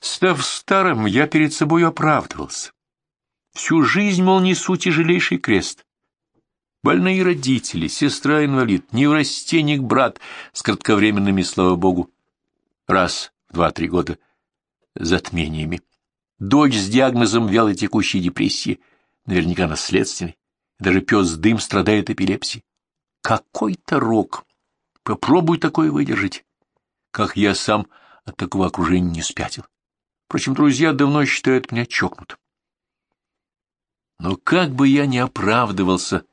Став старым, я перед собой оправдывался. Всю жизнь, мол, несу тяжелейший крест. Больные родители, сестра-инвалид, неврастенник, брат с кратковременными, слава богу, раз в два-три года затмениями. Дочь с диагнозом вялой текущей депрессии, наверняка наследственной. Даже пес Дым страдает эпилепсией. Какой-то рок. Попробуй такое выдержать. Как я сам от такого окружения не спятил. Впрочем, друзья давно считают меня чокнутым. Но как бы я ни оправдывался,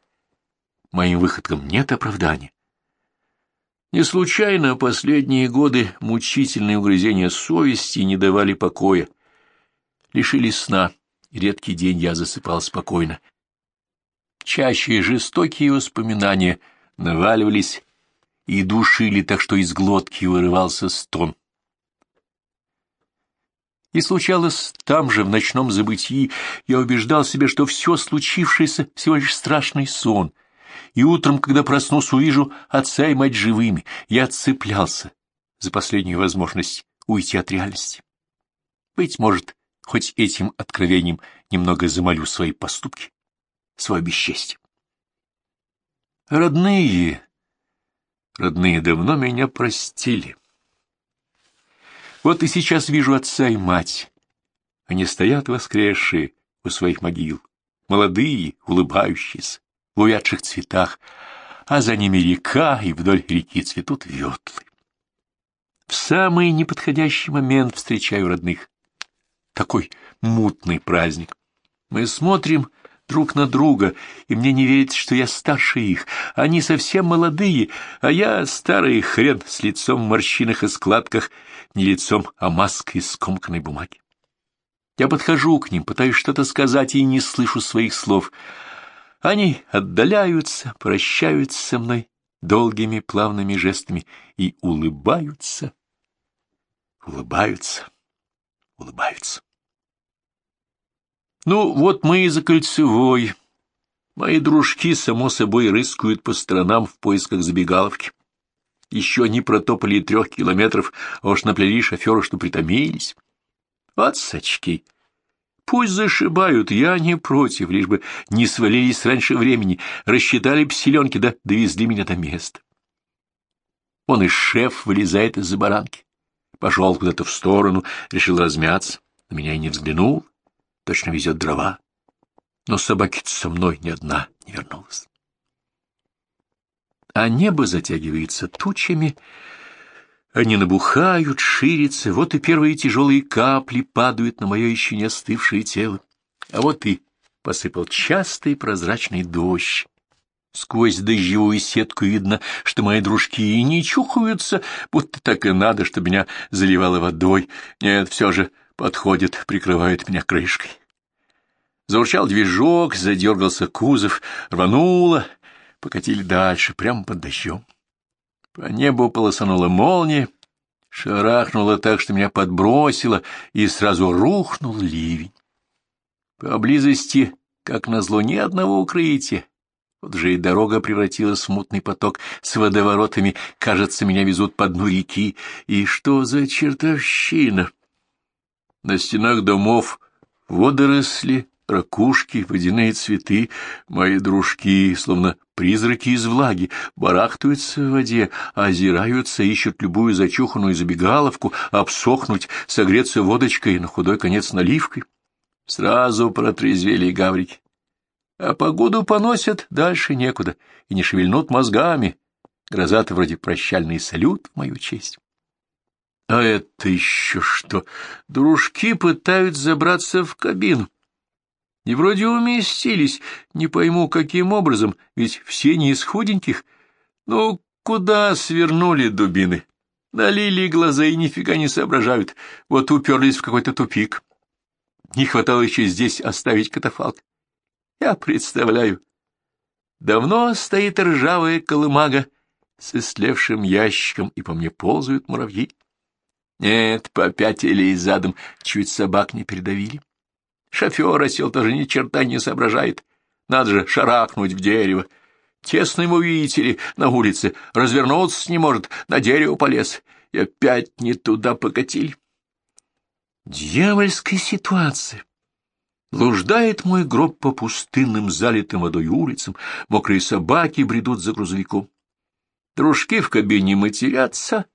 моим выходкам нет оправдания. Не случайно последние годы мучительные угрызения совести не давали покоя, лишили сна, редкий день я засыпал спокойно. Чаще жестокие воспоминания наваливались и душили так, что из глотки вырывался стон. И случалось там же, в ночном забытии, я убеждал себя, что все случившееся всего лишь страшный сон, и утром, когда проснусь, увижу отца и мать живыми, я цеплялся за последнюю возможность уйти от реальности. Быть может, хоть этим откровением немного замолю свои поступки, свое бесчестье. Родные, родные давно меня простили. Вот и сейчас вижу отца и мать. Они стоят воскресшие у своих могил, молодые, улыбающиеся, в увядших цветах, а за ними река, и вдоль реки цветут ветлы. В самый неподходящий момент встречаю родных. Такой мутный праздник. Мы смотрим друг на друга, и мне не верится, что я старше их. Они совсем молодые, а я старый хрен с лицом в морщинах и складках, не лицом, а маской из скомканной бумаги. Я подхожу к ним, пытаюсь что-то сказать и не слышу своих слов. Они отдаляются, прощаются со мной долгими плавными жестами и улыбаются, улыбаются, улыбаются. Ну, вот мы и за кольцевой. Мои дружки, само собой, рыскают по сторонам в поисках забегаловки. Еще не протопали трех километров, а уж наплели шоферы, что притомились. Вот сачки. Пусть зашибают, я не против, лишь бы не свалились раньше времени, рассчитали псиленки, да довезли меня до места. Он и шеф вылезает из-за баранки. Пошел куда-то в сторону, решил размяться, на меня и не взглянул точно везет дрова. Но собаки со мной ни одна не вернулась. А небо затягивается тучами, они набухают, ширятся, вот и первые тяжелые капли падают на мое еще не остывшее тело. А вот и посыпал частый прозрачный дождь. Сквозь дождевую сетку видно, что мои дружки и не чухаются, будто так и надо, чтобы меня заливало водой. Нет, все же подходит, прикрывает меня крышкой. Заурчал движок, задергался кузов, рвануло, покатили дальше, прямо под дождем. По небу полосанула молния, шарахнула так, что меня подбросило, и сразу рухнул ливень. Поблизости, как назло, ни одного укрытия. Вот же и дорога превратилась в мутный поток с водоворотами. Кажется, меня везут по дну реки. И что за чертовщина? На стенах домов водоросли, ракушки, водяные цветы, мои дружки, словно призраки из влаги, барахтаются в воде, озираются, ищут любую зачуханную забегаловку, обсохнуть, согреться водочкой на худой конец наливкой. Сразу протрезвели гаврики. А погоду поносят, дальше некуда, и не шевельнут мозгами. Грозат вроде прощальный салют в мою честь. А это еще что? Дружки пытаются забраться в кабину. И вроде уместились, не пойму, каким образом, ведь все не из худеньких. Ну, куда свернули дубины? Налили глаза и нифига не соображают. Вот уперлись в какой-то тупик. Не хватало еще здесь оставить катафалк. Я представляю. Давно стоит ржавая колымага с истлевшим ящиком, и по мне ползают муравьи. Нет, попятили задом, чуть собак не передавили. Шофер осел тоже ни черта не соображает. Надо же шарахнуть в дерево. Тесно ему, видите ли, на улице. Развернуться не может, на дерево полез. И опять не туда покатили. Дьявольская ситуация. Блуждает мой гроб по пустынным, залитым водой улицам, мокрые собаки бредут за грузовиком. Дружки в кабине матерятся,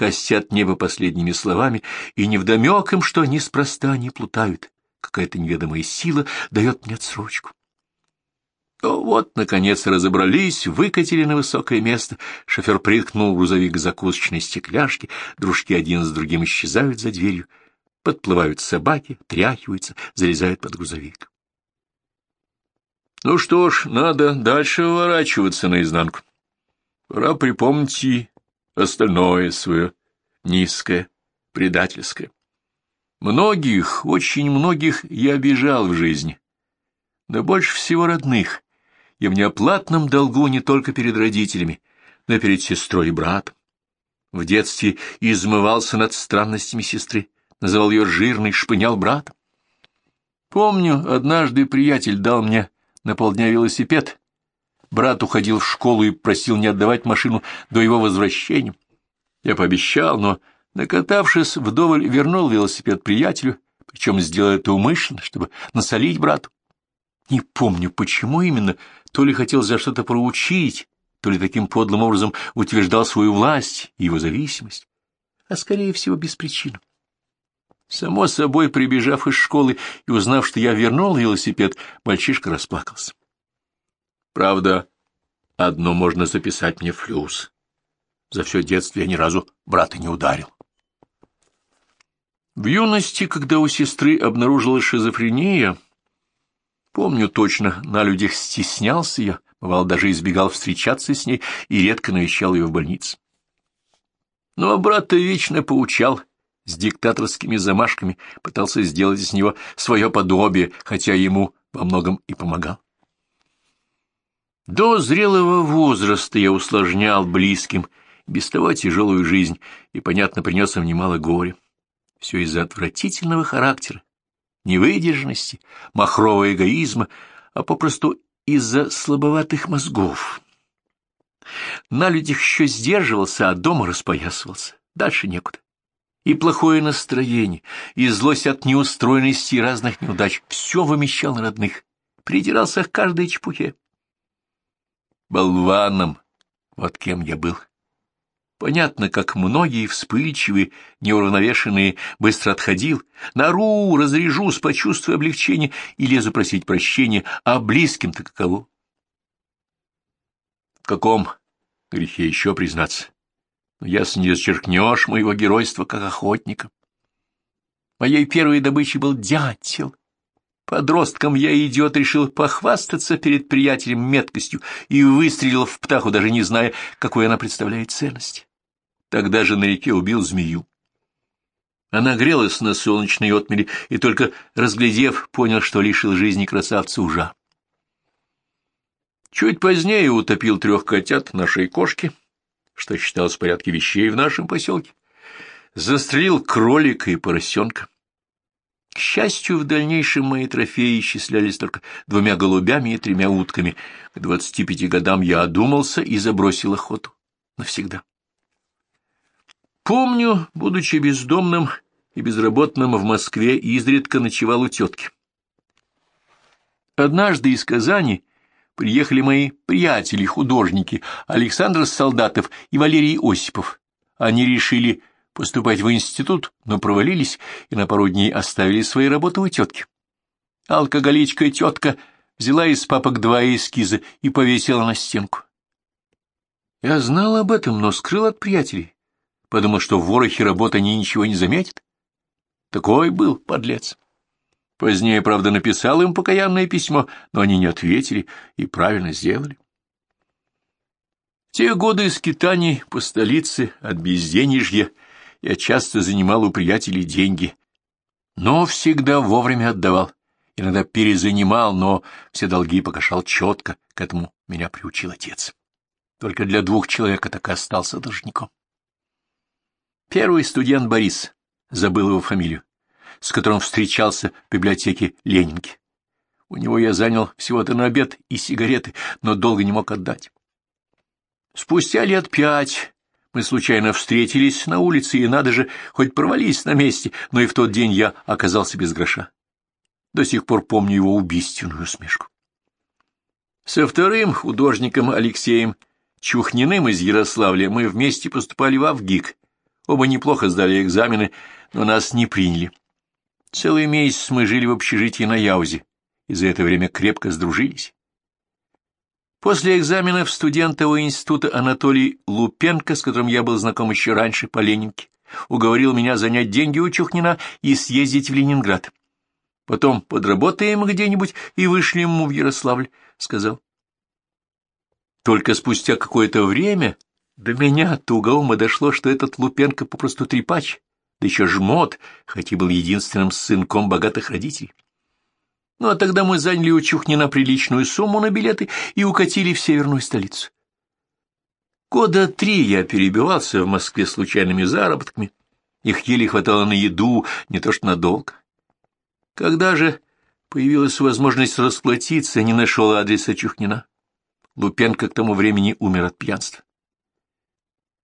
костят небо последними словами, и невдомек им, что неспроста они плутают. Какая-то неведомая сила дает мне отсрочку. Ну вот, наконец, разобрались, выкатили на высокое место. Шофер приткнул грузовик к закусочной стекляшке, дружки один с другим исчезают за дверью. Подплывают собаки, тряхиваются, залезают под грузовик. Ну что ж, надо дальше выворачиваться наизнанку. Пора припомнить и остальное свое низкое, предательское. Многих, очень многих я обижал в жизни, но больше всего родных. Я в неоплатном долгу не только перед родителями, но и перед сестрой и братом. В детстве измывался над странностями сестры, называл ее жирной, шпынял брат. Помню, однажды приятель дал мне на полдня велосипед. Брат уходил в школу и просил не отдавать машину до его возвращения. Я пообещал, но, накатавшись вдоволь, вернул велосипед приятелю, причем сделал это умышленно, чтобы насолить брату. Не помню, почему именно, то ли хотел за что-то проучить, то ли таким подлым образом утверждал свою власть и его зависимость, а скорее всего без причины. Само собой, прибежав из школы и узнав, что я вернул велосипед, мальчишка расплакался. Правда, одно можно записать мне флюс. За все детство я ни разу брата не ударил. В юности, когда у сестры обнаружилась шизофрения, помню точно, на людях стеснялся я, бывал, даже избегал встречаться с ней и редко навещал ее в больнице. Но брата вечно поучал, с диктаторскими замашками, пытался сделать из него свое подобие, хотя ему во многом и помогал. До зрелого возраста я усложнял близким без того тяжелую жизнь и, понятно, принес им немало горя. Все из-за отвратительного характера, невыдержанности, махрового эгоизма, а попросту из-за слабоватых мозгов. На людях еще сдерживался, а дома распоясывался. Дальше некуда и плохое настроение, и злость от неустроенности и разных неудач все вымещал на родных, придирался к каждой чепухе. Болваном, вот кем я был. Понятно, как многие вспыльчивые, неуравновешенные, быстро отходил, нару, разрежусь, почувствую облегчение и лезу просить прощения, а близким-то каково? В каком грехе еще признаться? но ясно не зачеркнешь моего геройства как охотника. Моей первой добычей был дятел. Подростком я, идиот, решил похвастаться перед приятелем меткостью и выстрелил в птаху, даже не зная, какой она представляет ценность. Тогда же на реке убил змею. Она грелась на солнечной отмели и, только разглядев, понял, что лишил жизни красавца ужа. Чуть позднее утопил трех котят нашей кошки, что считалось в порядке вещей в нашем поселке. Застрелил кролика и поросенка. Счастью, в дальнейшем мои трофеи исчислялись только двумя голубями и тремя утками. К двадцати пяти годам я одумался и забросил охоту. Навсегда. Помню, будучи бездомным и безработным в Москве, изредка ночевал у тетки. Однажды из Казани приехали мои приятели, художники, Александр Солдатов и Валерий Осипов. Они решили поступать в институт, но провалились и на пару дней оставили свои работы у тетки. Алкоголичка тетка взяла из папок два эскиза и повесила на стенку. Я знал об этом, но скрыл от приятелей. Подумал, что в ворохе работы они ничего не заметят. Такой был подлец. Позднее, правда, написал им покаянное письмо, но они не ответили и правильно сделали. В те годы скитаний по столице от безденежья я часто занимал у приятелей деньги, но всегда вовремя отдавал. Иногда перезанимал, но все долги погашал четко, к этому меня приучил отец. Только для двух человек так и остался должником. Первый студент Борис, забыл его фамилию, с которым встречался в библиотеке Ленинки. У него я занял всего-то на обед и сигареты, но долго не мог отдать. Спустя лет пять Мы случайно встретились на улице, и надо же, хоть провались на месте, но и в тот день я оказался без гроша. До сих пор помню его убийственную усмешку. Со вторым художником Алексеем Чухниным из Ярославля мы вместе поступали в Авгик. Оба неплохо сдали экзамены, но нас не приняли. Целый месяц мы жили в общежитии на Яузе, и за это время крепко сдружились. После экзаменов студентового института Анатолий Лупенко, с которым я был знаком еще раньше по Ленинке, уговорил меня занять деньги у Чухнина и съездить в Ленинград. Потом подработаем где-нибудь и вышли ему в Ярославль, — сказал. Только спустя какое-то время до меня тугоума дошло, что этот Лупенко попросту трепач, да еще жмот, хоть и был единственным сынком богатых родителей. Ну, а тогда мы заняли у Чухнина приличную сумму на билеты и укатили в северную столицу. Года три я перебивался в Москве случайными заработками. Их еле хватало на еду, не то что надолго. Когда же появилась возможность расплатиться, не нашел адреса Чухнина. Лупенко к тому времени умер от пьянства.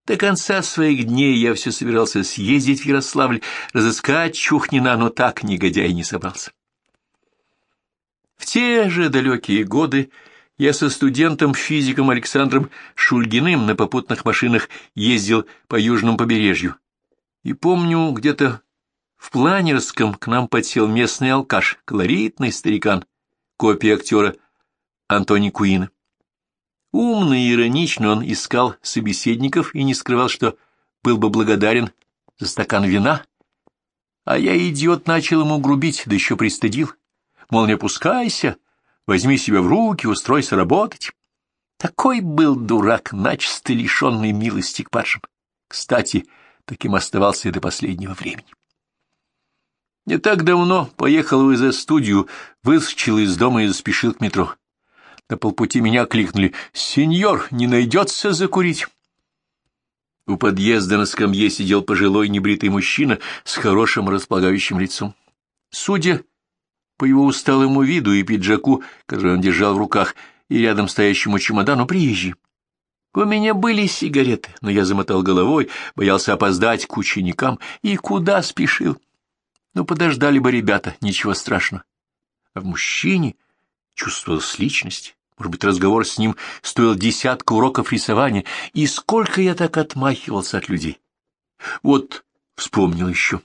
До конца своих дней я все собирался съездить в Ярославль, разыскать Чухнина, но так негодяй не собрался. В те же далекие годы я со студентом-физиком Александром Шульгиным на попутных машинах ездил по южному побережью. И помню, где-то в Планерском к нам подсел местный алкаш, колоритный старикан, копия актера Антони Куина. Умный и ироничный он искал собеседников и не скрывал, что был бы благодарен за стакан вина. А я, идиот, начал ему грубить, да еще пристыдил мол, не опускайся, возьми себя в руки, устройся работать. Такой был дурак, начисто лишенный милости к падшим. Кстати, таким оставался и до последнего времени. Не так давно поехал в ИЗ-студию, выскочил из дома и заспешил к метро. На полпути меня кликнули «Сеньор, не найдется закурить?» У подъезда на скамье сидел пожилой небритый мужчина с хорошим располагающим лицом. Судя по его усталому виду и пиджаку, который он держал в руках, и рядом стоящему чемодану приезжий. У меня были сигареты, но я замотал головой, боялся опоздать к ученикам и куда спешил. Ну, подождали бы ребята, ничего страшного. А в мужчине чувствовалась личность. Может быть, разговор с ним стоил десятка уроков рисования, и сколько я так отмахивался от людей. Вот вспомнил еще.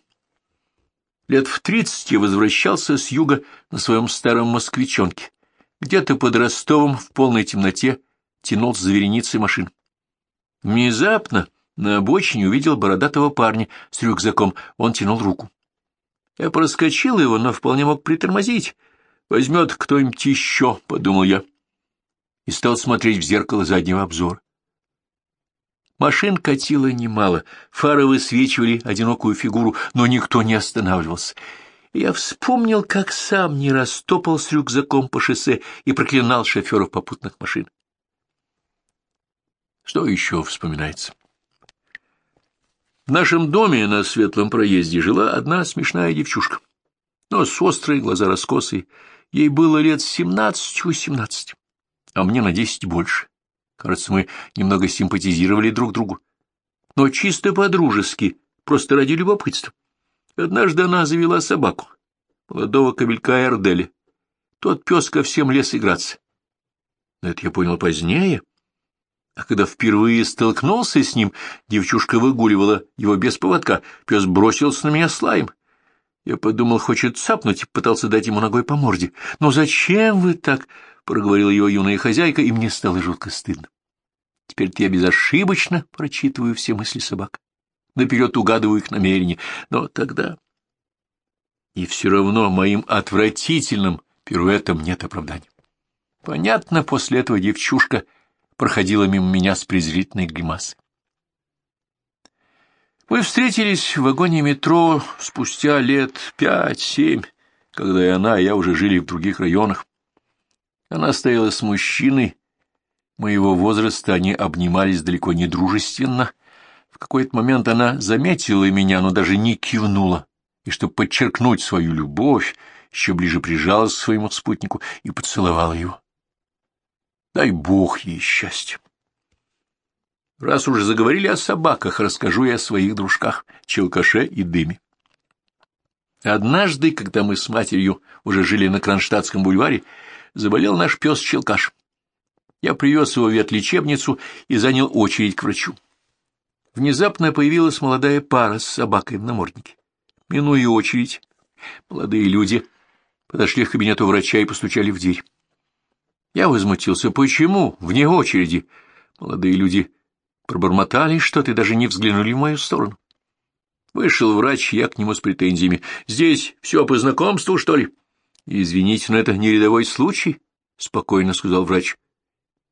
Лет в тридцать я возвращался с юга на своем старом москвичонке. Где-то под Ростовом в полной темноте тянулся за вереницей машин. Внезапно на обочине увидел бородатого парня с рюкзаком. Он тянул руку. Я проскочил его, но вполне мог притормозить. Возьмет кто-нибудь еще, — подумал я. И стал смотреть в зеркало заднего обзора. Машин катило немало, фары высвечивали одинокую фигуру, но никто не останавливался. Я вспомнил, как сам не растопал с рюкзаком по шоссе и проклинал шоферов попутных машин. Что еще вспоминается? В нашем доме на светлом проезде жила одна смешная девчушка. Но с острой, глаза раскосые. Ей было лет семнадцать-восемнадцать, а мне на десять больше. Кажется, мы немного симпатизировали друг другу. Но чисто по-дружески, просто ради любопытства. Однажды она завела собаку, молодого кобелька Эрделя. Тот пес ко всем лез играться. Но это я понял позднее. А когда впервые столкнулся с ним, девчушка выгуливала его без поводка. Пес бросился на меня с. Я подумал, хочет цапнуть, и пытался дать ему ногой по морде. «Но зачем вы так?» — проговорила его юная хозяйка, и мне стало жутко стыдно. Теперь-то я безошибочно прочитываю все мысли собак, наперед угадываю их намерения, но тогда... И все равно моим отвратительным пируэтом нет оправдания. Понятно, после этого девчушка проходила мимо меня с презрительной гримасой. Мы встретились в вагоне метро спустя лет пять-семь, когда и она, и я уже жили в других районах. Она стояла с мужчиной моего возраста, они обнимались далеко не дружественно. В какой-то момент она заметила меня, но даже не кивнула, и, чтобы подчеркнуть свою любовь, еще ближе прижалась к своему спутнику и поцеловала его. Дай Бог ей счастье. Раз уже заговорили о собаках, расскажу я о своих дружках, Челкаше и Дыме. Однажды, когда мы с матерью уже жили на Кронштадтском бульваре, заболел наш пес Челкаш. Я привез его в ветлечебницу и занял очередь к врачу. Внезапно появилась молодая пара с собакой в наморднике. Минуя очередь, молодые люди подошли к кабинету врача и постучали в дверь. Я возмутился. Почему? Вне очереди. Молодые люди пробормотали что-то и даже не взглянули в мою сторону. Вышел врач, я к нему с претензиями. «Здесь все по знакомству, что ли?» «Извините, но это не рядовой случай», — спокойно сказал врач.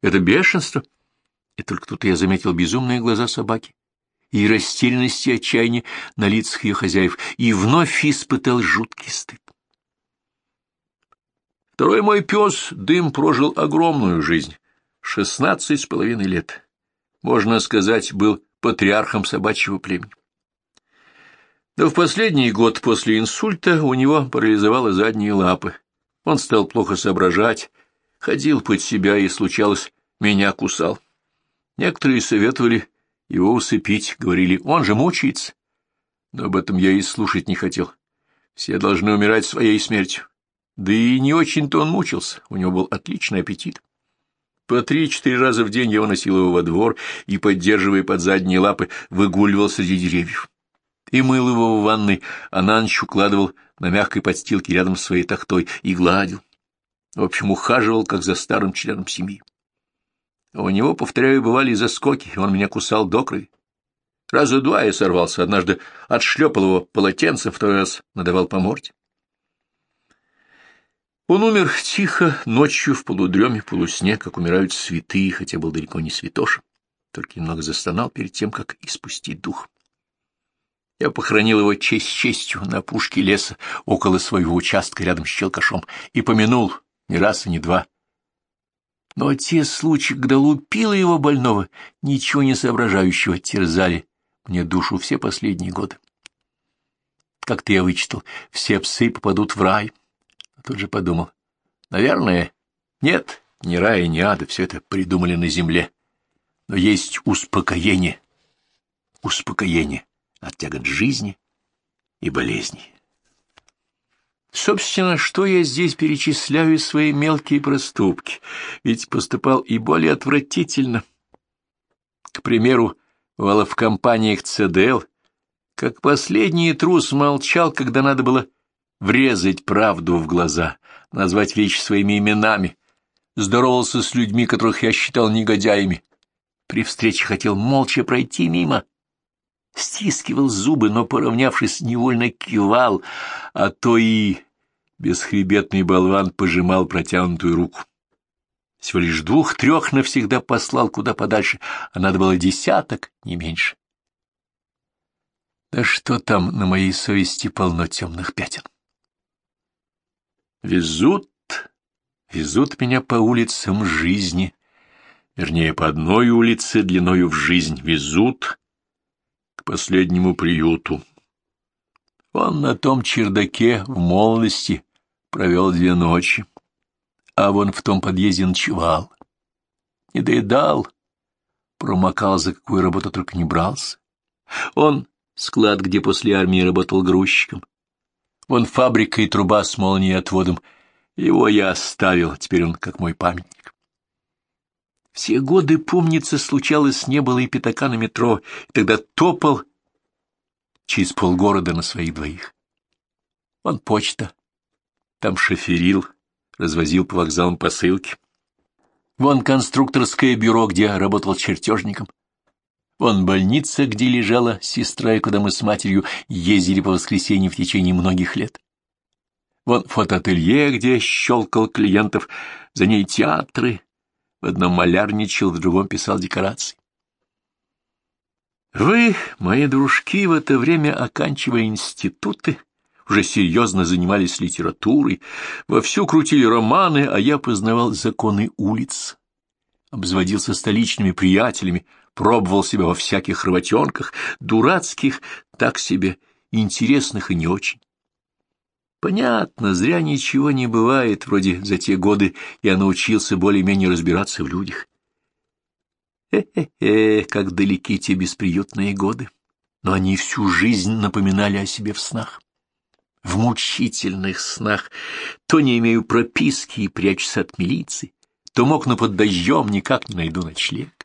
«Это бешенство». И только тут я заметил безумные глаза собаки и растерянность и отчаяние на лицах ее хозяев, и вновь испытал жуткий стыд. Второй мой пес, Дым, прожил огромную жизнь, шестнадцать с половиной лет. Можно сказать, был патриархом собачьего племени. Но в последний год после инсульта у него парализовало задние лапы. Он стал плохо соображать, ходил под себя и, случалось, меня кусал. Некоторые советовали его усыпить, говорили, он же мучается. Но об этом я и слушать не хотел. Все должны умирать своей смертью. Да и не очень-то он мучился, у него был отличный аппетит. По три-четыре раза в день я уносил его во двор и, поддерживая под задние лапы, выгуливал среди деревьев и мыл его в ванной, а на ночь укладывал на мягкой подстилке рядом с своей тахтой и гладил. В общем, ухаживал, как за старым членом семьи. У него, повторяю, бывали заскоки, он меня кусал до крови. Раза два я сорвался, однажды отшлепал его полотенцем, второй раз надавал по морде. Он умер тихо, ночью, в полудреме, полусне, как умирают святые, хотя был далеко не святоша, только немного застонал перед тем, как испустить дух. Я похоронил его честь честью на опушке леса около своего участка рядом с Челкашом и помянул ни раз и ни два. Но те случаи, когда лупило его больного, ничего не соображающего, терзали мне душу все последние годы. Как-то я вычитал, все псы попадут в рай. А тут же подумал, наверное, нет, ни рая, ни ада, все это придумали на земле. Но есть успокоение, успокоение от тягот жизни и болезней. Собственно, что я здесь перечисляю свои мелкие проступки, ведь поступал и более отвратительно. К примеру, в компаниях ЦДЛ, как последний трус молчал, когда надо было врезать правду в глаза, назвать вещи своими именами, здоровался с людьми, которых я считал негодяями. При встрече хотел молча пройти мимо, стискивал зубы, но, поравнявшись, невольно кивал, а то и бесхребетный болван пожимал протянутую руку. Всего лишь двух-трех навсегда послал куда подальше, а надо было десяток, не меньше. Да что там на моей совести полно темных пятен? Везут, везут меня по улицам жизни, вернее, по одной улице длиною в жизнь, везут последнему приюту. Он на том чердаке в молодости провел две ночи, а вон в том подъезде ночевал. Не доедал, промокал, за какую работу только не брался. Он склад, где после армии работал грузчиком. Вон фабрика и труба с молнией отводом. Его я оставил, теперь он как мой памятник. Все годы, помнится, случалось, не было и пятака на метро, и тогда топал через полгорода на своих двоих. Он почта, там шоферил, развозил по вокзалам посылки. Вон конструкторское бюро, где работал чертежником. Вон больница, где лежала сестра, и куда мы с матерью ездили по воскресеньям в течение многих лет. Вон фотоателье, где щелкал клиентов, за ней театры, в одном малярничал, в другом писал декорации. Вы, мои дружки, в это время оканчивали институты, уже серьезно занимались литературой, вовсю крутили романы, а я познавал законы улиц, обзводился столичными приятелями, пробовал себя во всяких работенках, дурацких, так себе, интересных и не очень. Понятно, зря ничего не бывает, вроде за те годы я научился более-менее разбираться в людях. Э-э-э, как далеки те бесприютные годы. Но они всю жизнь напоминали о себе в снах. В мучительных снах то не имею прописки и прячусь от милиции, то мокну под дождем, никак не найду ночлег.